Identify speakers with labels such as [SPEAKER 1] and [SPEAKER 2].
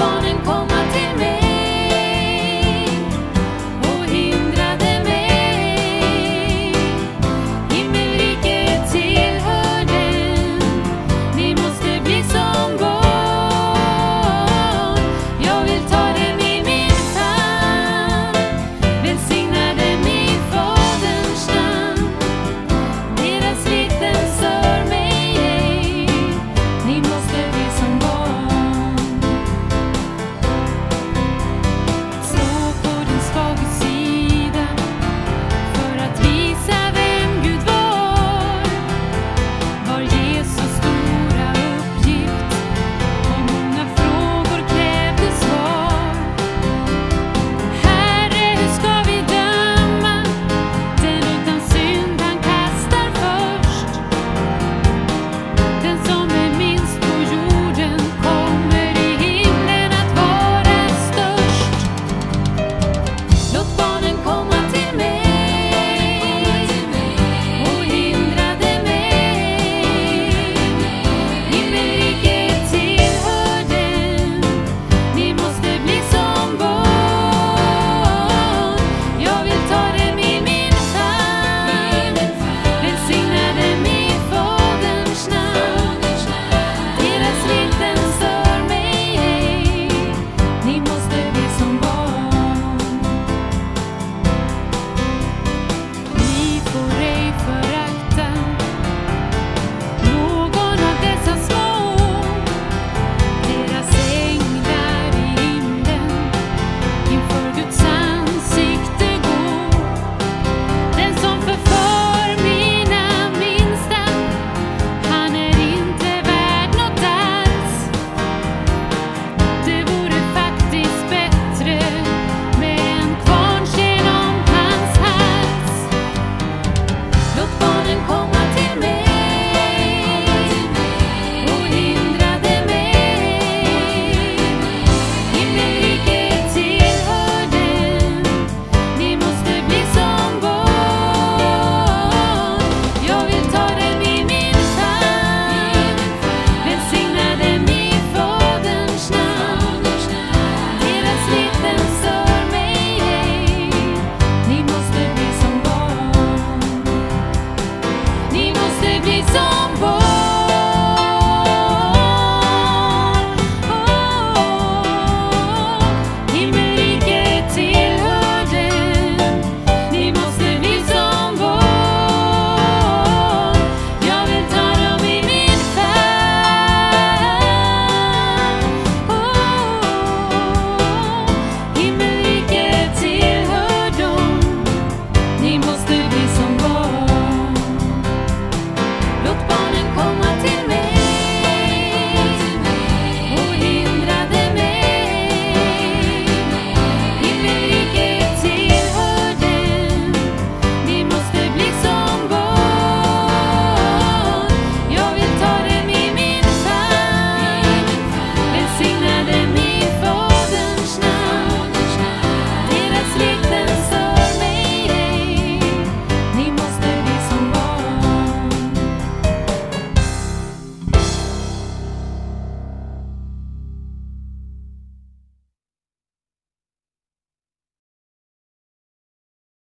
[SPEAKER 1] morning, call my must